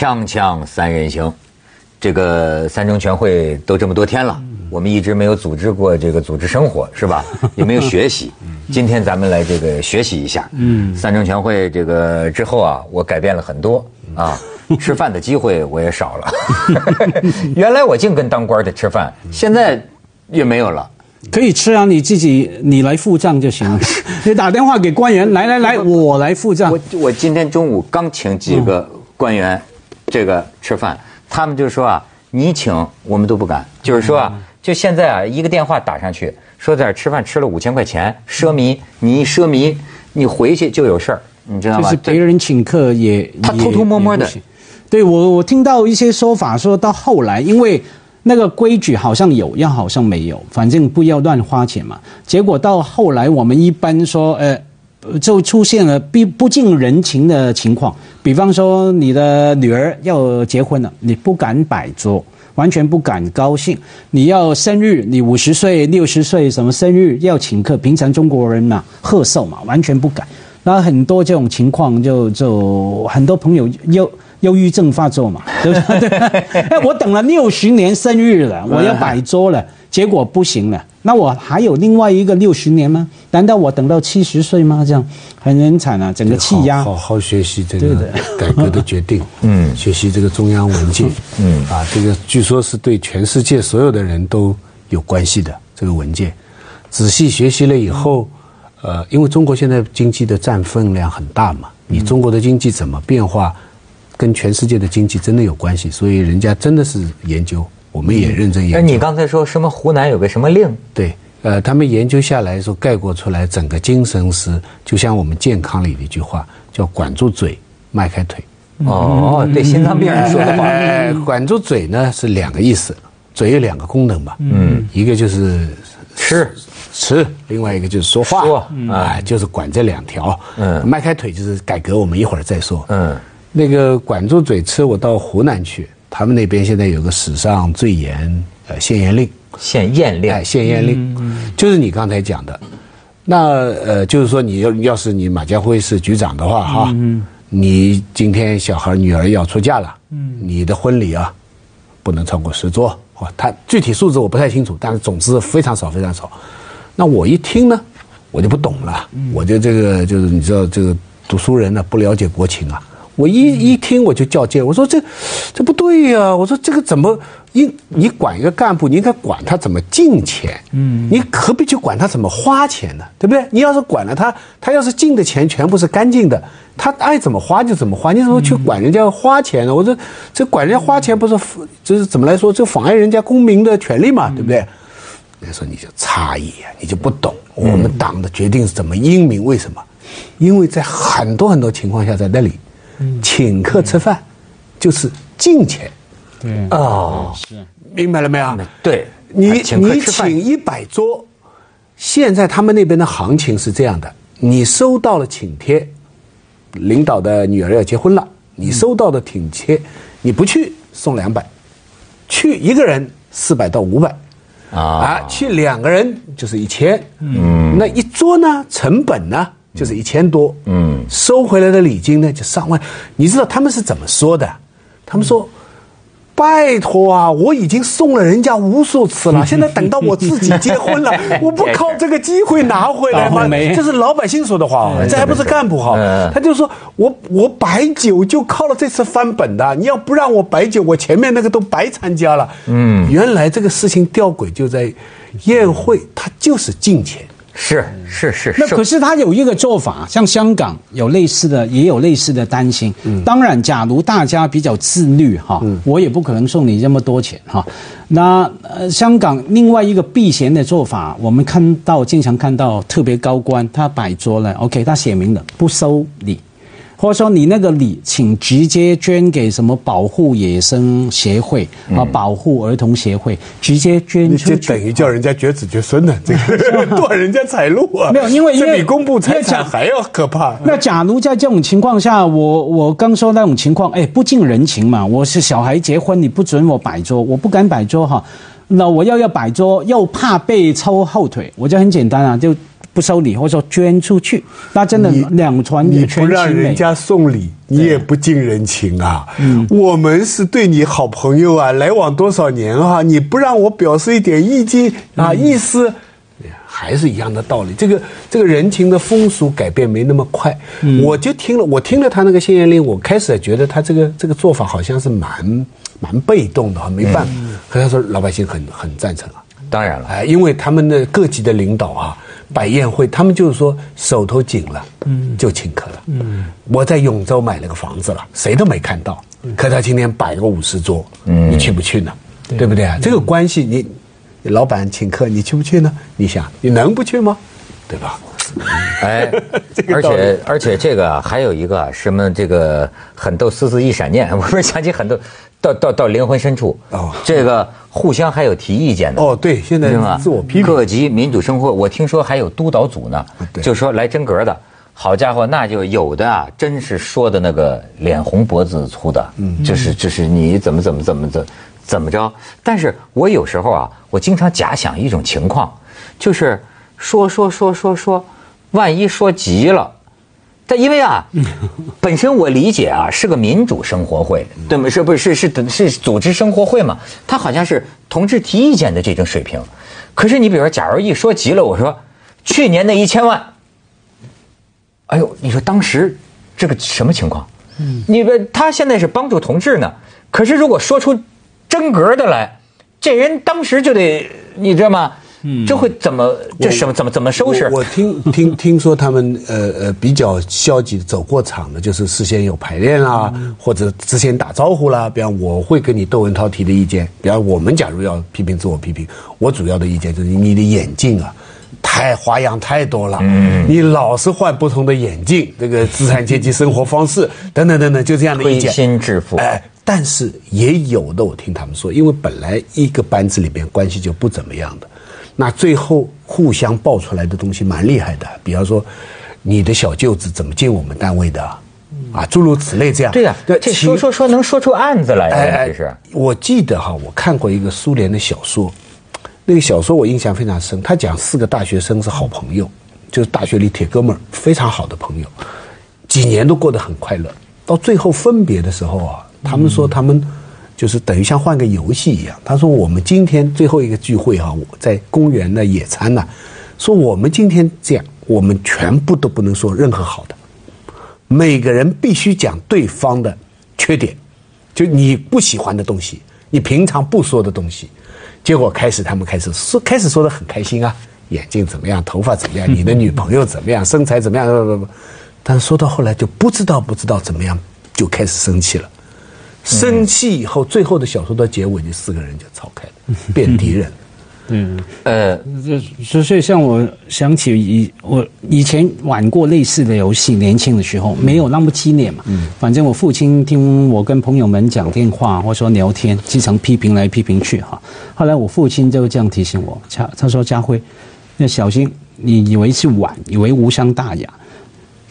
锵锵三人行，这个三中全会都这么多天了，我们一直没有组织过这个组织生活，是吧？也没有学习。今天咱们来这个学习一下。嗯，三中全会这个之后啊，我改变了很多啊，吃饭的机会我也少了。原来我净跟当官的吃饭，现在也没有了。可以吃啊，你自己你来付账就行了。你打电话给官员，来来来，我来付账。我我今天中午刚请几个官员，这个吃饭，他们就说啊，你请我们都不敢。就是说啊，就现在啊，一个电话打上去，说在这吃饭吃了五千块钱，奢靡，你一奢靡，你回去就有事儿，你知道吗？就是别人请客也他偷偷摸摸的。对我我听到一些说法，说到后来因为。那个规矩好像有，又好像没有，反正不要乱花钱嘛。结果到后来，我们一般说，呃，就出现了不不近人情的情况。比方说，你的女儿要结婚了，你不敢摆桌，完全不敢高兴。你要生日，你五十岁、六十岁什么生日要请客，平常中国人嘛贺寿嘛，完全不敢。那很多这种情况，就就很多朋友又。忧郁症发作嘛，对不对？哎，我等了六十年生日了，我要摆桌了，结果不行了。那我还有另外一个六十年吗？难道我等到七十岁吗？这样很很惨啊，整个气压。好好学习这个改革的决定，嗯，学习这个中央文件，嗯，啊，这个据说是对全世界所有的人都有关系的这个文件。仔细学习了以后，呃，因为中国现在经济的占分量很大嘛，你中国的经济怎么变化？跟全世界的经济真的有关系，所以人家真的是研究，我们也认真研究。那你刚才说什么？湖南有个什么令？对，呃，他们研究下来说概括出来，整个精神是就像我们健康里的一句话，叫管住嘴，迈开腿。哦，对心脏病人说的话。管住嘴呢是两个意思，嘴有两个功能吧，嗯，一个就是吃吃，另外一个就是说话，说啊，就是管这两条。嗯，迈开腿就是改革，我们一会儿再说。嗯。那个管住嘴吃，我到湖南去，他们那边现在有个史上最严呃限盐令，限盐令，限盐令，就是你刚才讲的，那呃就是说你要要是你马家辉是局长的话哈，你今天小孩女儿要出嫁了，你的婚礼啊不能超过十桌，哇，他具体数字我不太清楚，但是总之非常少非常少。那我一听呢，我就不懂了，我就这个就是你知道这个读书人呢不了解国情啊。我一一听我就较劲，我说这，这不对呀！我说这个怎么应你管一个干部，你应该管他怎么进钱，嗯，你何必去管他怎么花钱呢？对不对？你要是管了他，他要是进的钱全部是干净的，他爱怎么花就怎么花，你怎么去管人家花钱呢？我说这管人家花钱不是，这是怎么来说？这妨碍人家公民的权利嘛，对不对？人家说你就差异啊，你就不懂我们党的决定是怎么英明？为什么？因为在很多很多情况下，在那里。请客吃饭，就是敬钱。对哦，是明白了没有？对，你你请一百桌，现在他们那边的行情是这样的：你收到了请帖，领导的女儿要结婚了，你收到的请帖，你不去送两百，去一个人四百到五百，啊，去两个人就是一千。嗯，那一桌呢？成本呢？就是一千多，嗯，收回来的礼金呢就上万，你知道他们是怎么说的？他们说：“拜托啊，我已经送了人家无数次了，现在等到我自己结婚了，我不靠这个机会拿回来吗？”这是老百姓说的话，这还不是干部哈？他就说我我摆酒就靠了这次翻本的，你要不让我摆酒，我前面那个都白参加了。嗯，原来这个事情吊诡就在宴会，它就是敬钱。是是是，那可是他有一个做法，像香港有类似的，也有类似的担心。当然，假如大家比较自律哈，我也不可能送你这么多钱哈。那呃，香港另外一个避嫌的做法，我们看到经常看到特别高官他摆桌了，OK，他写明了不收礼。或者说你那个礼，请直接捐给什么保护野生协会啊，保护儿童协会，直接捐出去，等于叫人家绝子绝孙呢，这个 断人家财路啊！没有，因为这比公布财产还要可怕。那假如在这种情况下，我我刚说那种情况，哎，不近人情嘛。我是小孩结婚，你不准我摆桌，我不敢摆桌哈。那我要要摆桌，又怕被抽后腿，我就很简单啊，就。收礼，或者说捐出去，那真的两全你全不让人家送礼，你也不近人情啊。我们是对你好朋友啊，来往多少年啊，你不让我表示一点意见啊，意思。还是一样的道理，这个这个人情的风俗改变没那么快。我就听了，我听了他那个限言令，我开始觉得他这个这个做法好像是蛮蛮被动的，没办法。可他说老百姓很很赞成啊，当然了，哎，因为他们的各级的领导啊，摆宴会，他们就是说手头紧了，嗯，就请客了。嗯，我在永州买了个房子了，谁都没看到，可他今天摆个五十桌，嗯，你去不去呢？对不对啊？这个关系你。老板请客，你去不去呢？你想，你能不去吗？对吧？哎，而且而且这个还有一个什么？这个很逗，思思一闪念，我不是想起很多，到到到灵魂深处哦。这个互相还有提意见的哦。对，现在自我批评。各级民主生活，我听说还有督导组呢，就说来真格的，好家伙，那就有的啊，真是说的那个脸红脖子粗的，嗯，就是就是你怎么怎么怎么怎。怎么着？但是我有时候啊，我经常假想一种情况，就是说说说说说，万一说急了，但因为啊，本身我理解啊是个民主生活会，对吗？是不是是是是组织生活会嘛？他好像是同志提意见的这种水平。可是你比如说，假如一说急了，我说去年那一千万，哎呦，你说当时这个什么情况？嗯，你们他现在是帮助同志呢，可是如果说出。真格的来，这人当时就得，你知道吗？嗯，这会怎么这什么怎么怎么收拾？我听听 听说他们呃呃比较消极走过场的，就是事先有排练啦，或者之前打招呼啦。比方我会跟你窦文涛提的意见，比方我们假如要批评自我批评，我主要的意见就是你的眼镜啊，太花样太多了，嗯，你老是换不同的眼镜，这个资产阶级生活方式 等等等等，就这样的意见，灰心致富，哎。但是也有的，我听他们说，因为本来一个班子里边关系就不怎么样的，那最后互相爆出来的东西蛮厉害的。比方说，你的小舅子怎么进我们单位的，啊，诸如此类这样。对呀，这说说说能说出案子来呀，这是。我记得哈，我看过一个苏联的小说，那个小说我印象非常深。他讲四个大学生是好朋友，就是大学里铁哥们儿，非常好的朋友，几年都过得很快乐。到最后分别的时候啊。他们说他们就是等于像换个游戏一样。他说我们今天最后一个聚会啊，我，在公园的野餐呢，说我们今天这样，我们全部都不能说任何好的，每个人必须讲对方的缺点，就你不喜欢的东西，你平常不说的东西。结果开始他们开始说，开始说的很开心啊，眼镜怎么样，头发怎么样，你的女朋友怎么样，身材怎么样，不不不，但说到后来就不知道不知道怎么样，就开始生气了。生气以后，最后的小说的结尾，就四个人就吵开了，变敌人。嗯，呃，这所以像我想起以我以前玩过类似的游戏，年轻的时候没有那么激烈嘛。嗯，反正我父亲听我跟朋友们讲电话或者说聊天，经常批评来批评去哈。后来我父亲就这样提醒我，他他说：“家辉，要小心，你以为是玩，以为无伤大雅。”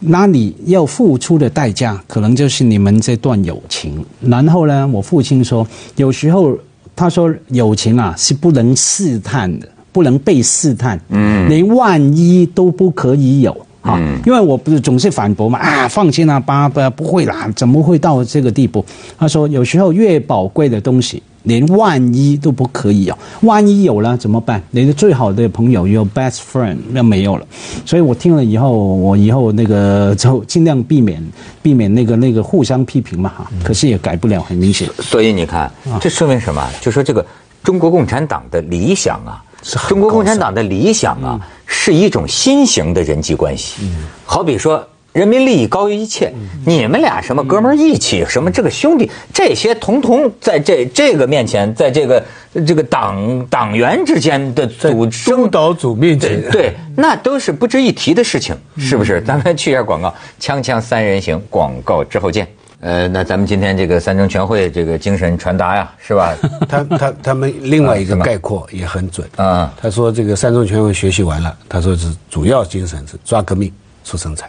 那你要付出的代价，可能就是你们这段友情。然后呢，我父亲说，有时候他说友情啊是不能试探的，不能被试探，嗯，连万一都不可以有啊。因为我不是总是反驳嘛，啊，放心啦，爸爸不会啦，怎么会到这个地步？他说，有时候越宝贵的东西。连万一都不可以啊，万一有了怎么办？你的最好的朋友，your best friend 那没有了，所以我听了以后，我以后那个就尽量避免避免那个那个互相批评嘛哈。可是也改不了，很明显。所以你看，这说明什么？就说这个中国共产党的理想啊，中国共产党的理想啊，是一种新型的人际关系。好比说。人民利益高于一切，你们俩什么哥们义气，什么这个兄弟，这些统统在这这个面前，在这个这个党党员之间的组争导组面前，对，那都是不值一提的事情，是不是？咱们去一下广告，锵锵三人行，广告之后见。呃，那咱们今天这个三中全会这个精神传达呀，是吧？他他他们另外一个概括也很准啊。他说这个三中全会学习完了，他说是主要精神是抓革命、促生产。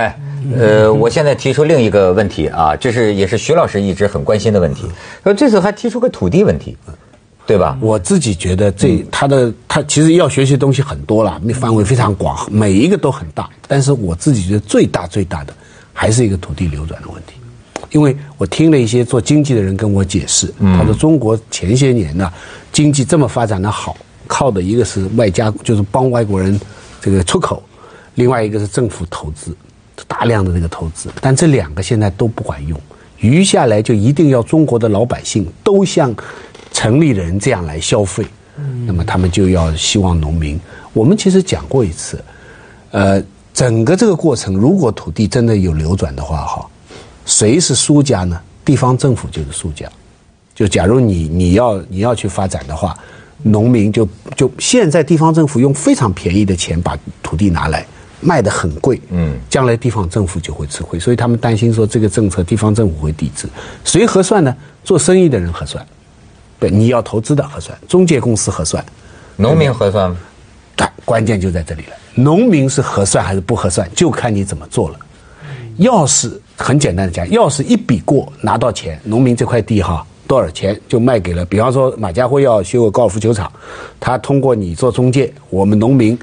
哎，呃，我现在提出另一个问题啊，这是也是徐老师一直很关心的问题。说这次还提出个土地问题，对吧？我自己觉得这他的他其实要学习的东西很多了，范围非常广，每一个都很大。但是我自己觉得最大最大的还是一个土地流转的问题，因为我听了一些做经济的人跟我解释，他说中国前些年呢经济这么发展的好，靠的一个是外加就是帮外国人这个出口，另外一个是政府投资，大量的这个投资，但这两个现在都不管用，余下来就一定要中国的老百姓都像城里人这样来消费，那么他们就要希望农民。我们其实讲过一次，呃，整个这个过程，如果土地真的有流转的话，哈，谁是输家呢？地方政府就是输家。就假如你你要你要去发展的话，农民就就现在地方政府用非常便宜的钱把土地拿来卖得很贵，嗯，将来地方政府就会吃亏，所以他们担心说这个政策地方政府会抵制。谁核算呢？做生意的人核算，对，你要投资的核算，中介公司核算，农民核算吗？但关键就在这里了，农民是核算还是不核算，就看你怎么做了。要是很简单的讲，要是一笔过拿到钱，农民这块地哈多少钱就卖给了，比方说马家辉要修个高尔夫球场，他通过你做中介，我们农民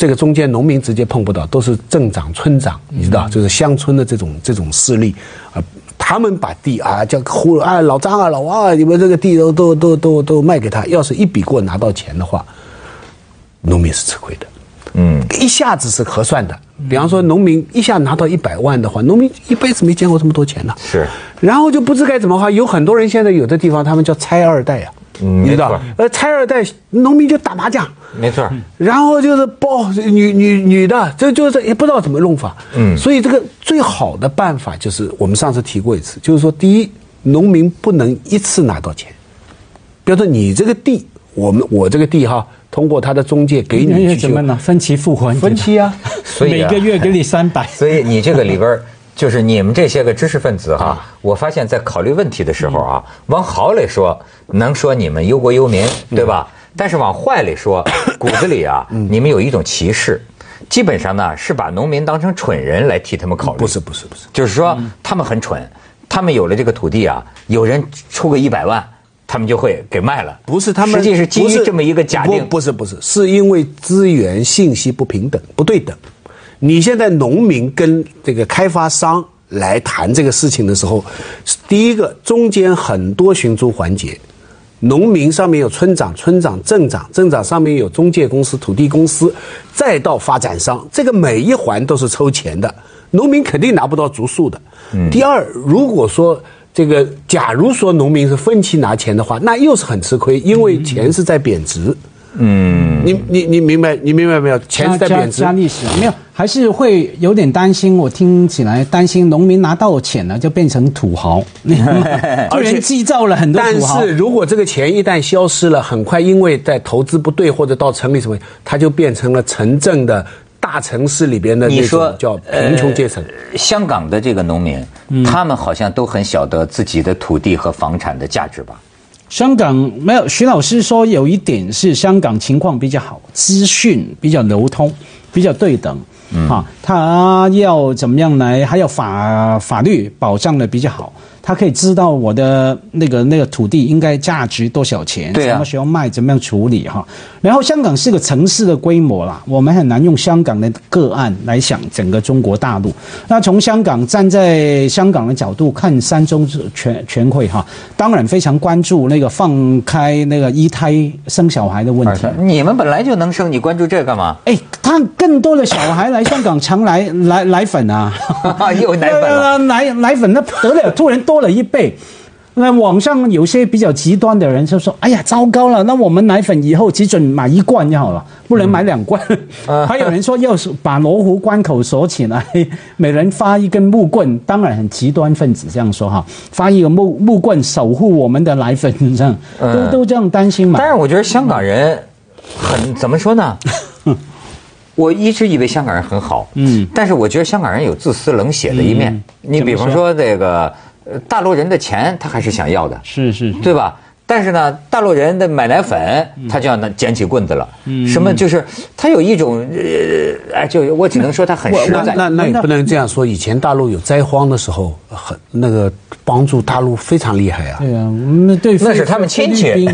这个中间农民直接碰不到，都是镇长、村长，你知道，就是乡村的这种这种势力啊，他们把地啊叫呼啊老张啊老王啊，你们这个地都都都都都卖给他，要是一笔过拿到钱的话，农民是吃亏的。嗯，一下子是核算的。比方说，农民一下拿到一百万的话，农民一辈子没见过这么多钱呢。是，然后就不知该怎么花。有很多人现在有的地方他们叫拆二代啊，嗯你知道没错？呃，拆二代农民就打麻将，没错，然后就是包女女女的，这就是也不知道怎么弄法。嗯，所以这个最好的办法就是我们上次提过一次，就是说，第一，农民不能一次拿到钱。比如说你这个地，我们我这个地哈，通过他的中介给你去怎么呢？分期付款，分期啊，所以啊每个月给你三百。所以你这个里边儿就是你们这些个知识分子哈，我发现在考虑问题的时候啊，往好里说能说你们忧国忧民，对吧？但是往坏里说，骨子里啊，你们有一种歧视，基本上呢是把农民当成蠢人来替他们考虑。不是不是不是，就是说他们很蠢，他们有了这个土地啊，有人出个一百万，他们就会给卖了。不是他们实际是基于这么一个假定。不不是不是，是因为资源信息不平等不对等。你现在农民跟这个开发商来谈这个事情的时候，第一个中间很多寻租环节，农民上面有村长、村长、镇长，镇长上面有中介公司、土地公司，再到发展商，这个每一环都是抽钱的，农民肯定拿不到足数的。第二，如果说这个，假如说农民是分期拿钱的话，那又是很吃亏，因为钱是在贬值。嗯，你你你明白你明白没有？钱是在贬值加。历史没有，还是会有点担心。我听起来担心农民拿到钱了就变成土豪，突而且然制造了很多但土豪。是如果这个钱一旦消失了，很快因为在投资不对或者到城里什么，它就变成了城镇的大城市里边的那你说种叫贫穷阶层。呃香港的这个农民，他们好像都很晓得自己的土地和房产的价值吧？香港没有，徐老师说有一点是香港情况比较好，资讯比较流通，比较对等。嗯哈，他要怎么样来，还有法法律保障的比较好，他可以知道我的那个那个土地应该价值多少钱，对啊什么时候卖，怎么样处理哈。然后香港是个城市的规模啦，我们很难用香港的个案来想整个中国大陆。那从香港站在香港的角度看三中全全会哈，当然非常关注那个放开那个一胎生小孩的问题。你们本来就能生，你关注这干嘛？哎，他更多的小孩来香港常来来奶粉啊，又奶粉了呃奶奶粉那得了，突然多了一倍。那网上有些比较极端的人就说：“哎呀，糟糕了！那我们奶粉以后只准买一罐就好了，不能买两罐。嗯 还有人说要把罗湖关口锁起来，每人发一根木棍，当然很极端分子这样说哈，发一个木木棍守护我们的奶粉，这样都嗯都这样担心嘛但。是我觉得香港人很怎么说呢？我一直以为香港人很好，嗯，但是我觉得香港人有自私冷血的一面。嗯你比方说这个，呃大陆人的钱他还是想要的，是是，对吧？但是呢，大陆人的买奶粉，他就要拿捡起棍子了。嗯什么就是他有一种呃，哎，就我只能说他很实在。那那那也不能这样说。以前大陆有灾荒的时候，很那个帮助大陆非常厉害啊。对啊，我们对 那是他们亲戚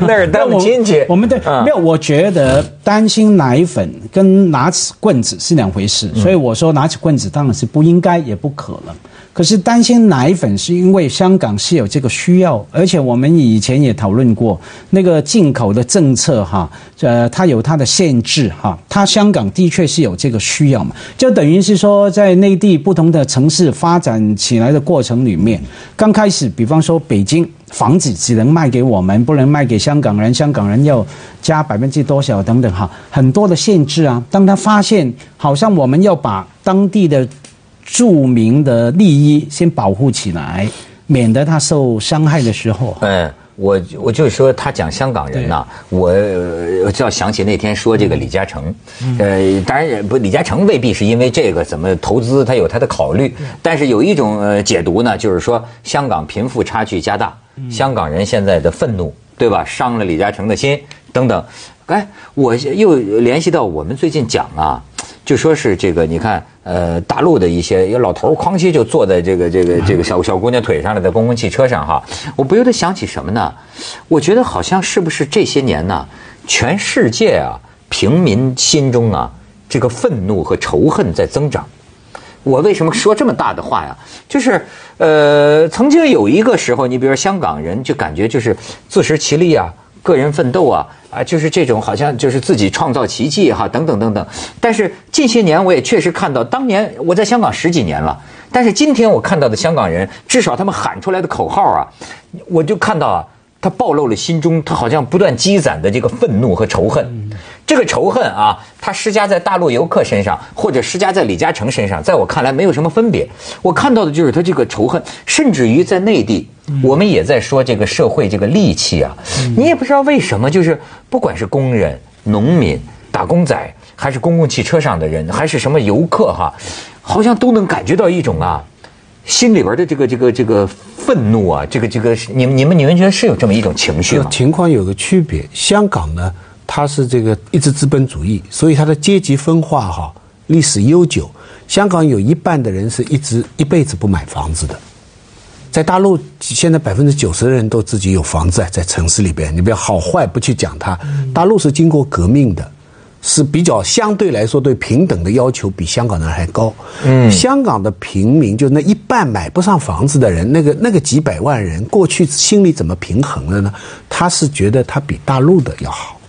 那是他们亲戚我们对嗯没有，我觉得担心奶粉跟拿起棍子是两回事，所以我说拿起棍子当然是不应该也不可能。可是担心奶粉是因为香港是有这个需要，而且我们以前也讨论过那个进口的政策哈，呃，它有它的限制哈，它香港的确是有这个需要嘛，就等于是说在内地不同的城市发展起来的过程里面，刚开始比方说北京。房子只能卖给我们，不能卖给香港人，香港人要加百分之多少等等哈，很多的限制啊。当他发现好像我们要把当地的著名的利益先保护起来，免得他受伤害的时候，嗯，我我就说他讲香港人呐，我呃就要想起那天说这个李嘉诚，呃，当然也不李嘉诚未必是因为这个怎么投资，他有他的考虑，但是有一种呃解读呢，就是说香港贫富差距加大，香港人现在的愤怒，对吧？伤了李嘉诚的心等等，哎，我又联系到我们最近讲啊。就说是这个，你看，呃，大陆的一些有老头哐叽就坐在这个这个这个小小姑娘腿上了，在公共汽车上哈，我不由得想起什么呢？我觉得好像是不是这些年呢，全世界啊，平民心中啊，这个愤怒和仇恨在增长。我为什么说这么大的话呀？就是呃，曾经有一个时候，你比如说香港人就感觉就是自食其力啊。个人奋斗啊啊，就是这种好像就是自己创造奇迹哈，等等等等。但是近些年我也确实看到，当年我在香港十几年了，但是今天我看到的香港人，至少他们喊出来的口号啊，我就看到啊，他暴露了心中他好像不断积攒的这个愤怒和仇恨。这个仇恨啊，他施加在大陆游客身上，或者施加在李嘉诚身上，在我看来没有什么分别。我看到的就是他这个仇恨，甚至于在内地，我们也在说这个社会这个戾气啊。你也不知道为什么，就是不管是工人、农民、打工仔，还是公共汽车上的人，还是什么游客哈，好像都能感觉到一种啊，心里边的这个这个这个愤怒啊，这个这个，你们你们你们觉得是有这么一种情绪吗？情况有个区别，香港呢。它是这个一直资本主义，所以它的阶级分化哈历史悠久。香港有一半的人是一直一辈子不买房子的，在大陆现在百分之九十的人都自己有房子在城市里边，你不要好坏不去讲它。大陆是经过革命的，是比较相对来说对平等的要求比香港人还高。嗯，香港的平民就那一半买不上房子的人，那个那个几百万人过去心里怎么平衡了呢？他是觉得他比大陆的要好。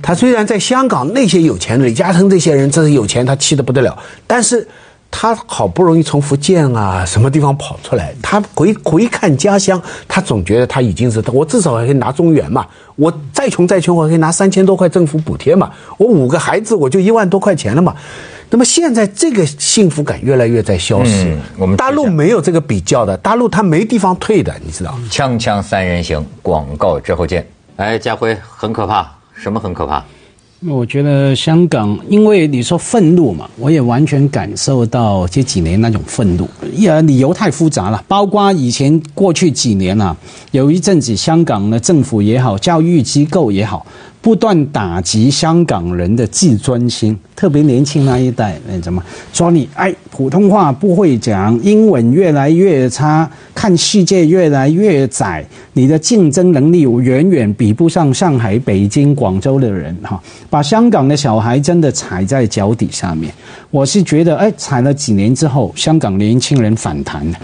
他虽然在香港那些有钱的李嘉诚这些人真是有钱，他气得不得了。但是，他好不容易从福建啊什么地方跑出来，他回回看家乡，他总觉得他已经是我至少还可以拿中原嘛，我再穷再穷我可以拿三千多块政府补贴嘛，我五个孩子我就一万多块钱了嘛。那么现在这个幸福感越来越在消失。我们大陆没有这个比较的，大陆他没地方退的，你知道？锵锵三人行，广告之后见。哎，家辉很可怕。什么很可怕？我觉得香港，因为你说愤怒嘛，我也完全感受到这几年那种愤怒。也理由太复杂了，包括以前过去几年啊，有一阵子香港的政府也好，教育机构也好，不断打击香港人的自尊心，特别年轻那一代，那怎么说你？哎，普通话不会讲，英文越来越差，看世界越来越窄，你的竞争能力远远比不上上海、北京、广州的人哈，把香港的小孩真的踩在脚底下面。我是觉得，哎，踩了几年之后，香港年轻人反弹了。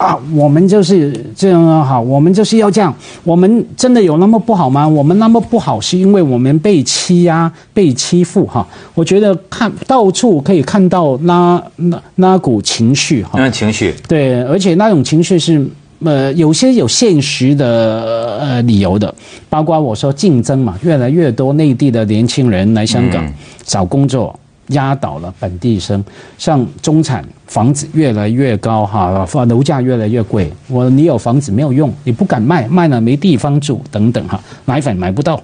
啊，我们就是这样啊，好，我们就是要这样。我们真的有那么不好吗？我们那么不好，是因为我们被欺压、被欺负哈。我觉得看到处可以看到那那那股情绪哈。那情绪。对，而且那种情绪是呃有些有现实的呃理由的，包括我说竞争嘛，越来越多内地的年轻人来香港找工作。压倒了本地生，像中产房子越来越高哈，楼价越来越贵。我你有房子没有用，你不敢卖，卖了没地方住等等哈，奶粉买不到，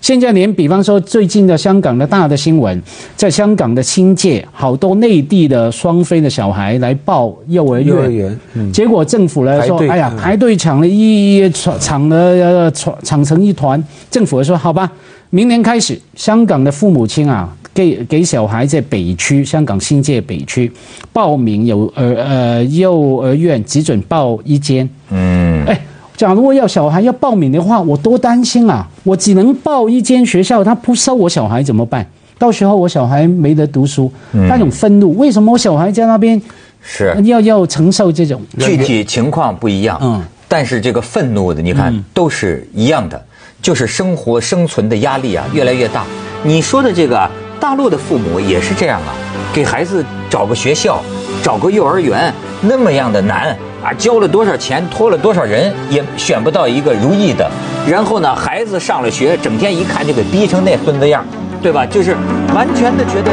现在连比方说最近的香港的大的新闻，在香港的新界，好多内地的双非的小孩来报幼儿园，幼儿园嗯结果政府来说哎呀嗯，排队抢了一抢抢了抢成一团，政府说好吧，明年开始，香港的父母亲啊。给给小孩在北区，香港新界北区报名有呃呃幼儿园，只准报一间。嗯，哎，假如我要小孩要报名的话，我多担心啊！我只能报一间学校，他不收我小孩怎么办？到时候我小孩没得读书，那种愤怒，为什么我小孩在那边是要要承受这种？具体情况不一样，嗯但是这个愤怒的，你看都是一样的，就是生活生存的压力啊越来越大。你说的这个啊，大陆的父母也是这样啊，给孩子找个学校，找个幼儿园，那么样的难啊，交了多少钱，托了多少人，也选不到一个如意的。然后呢，孩子上了学，整天一看就给逼成那孙子样，对吧？就是完全的觉得。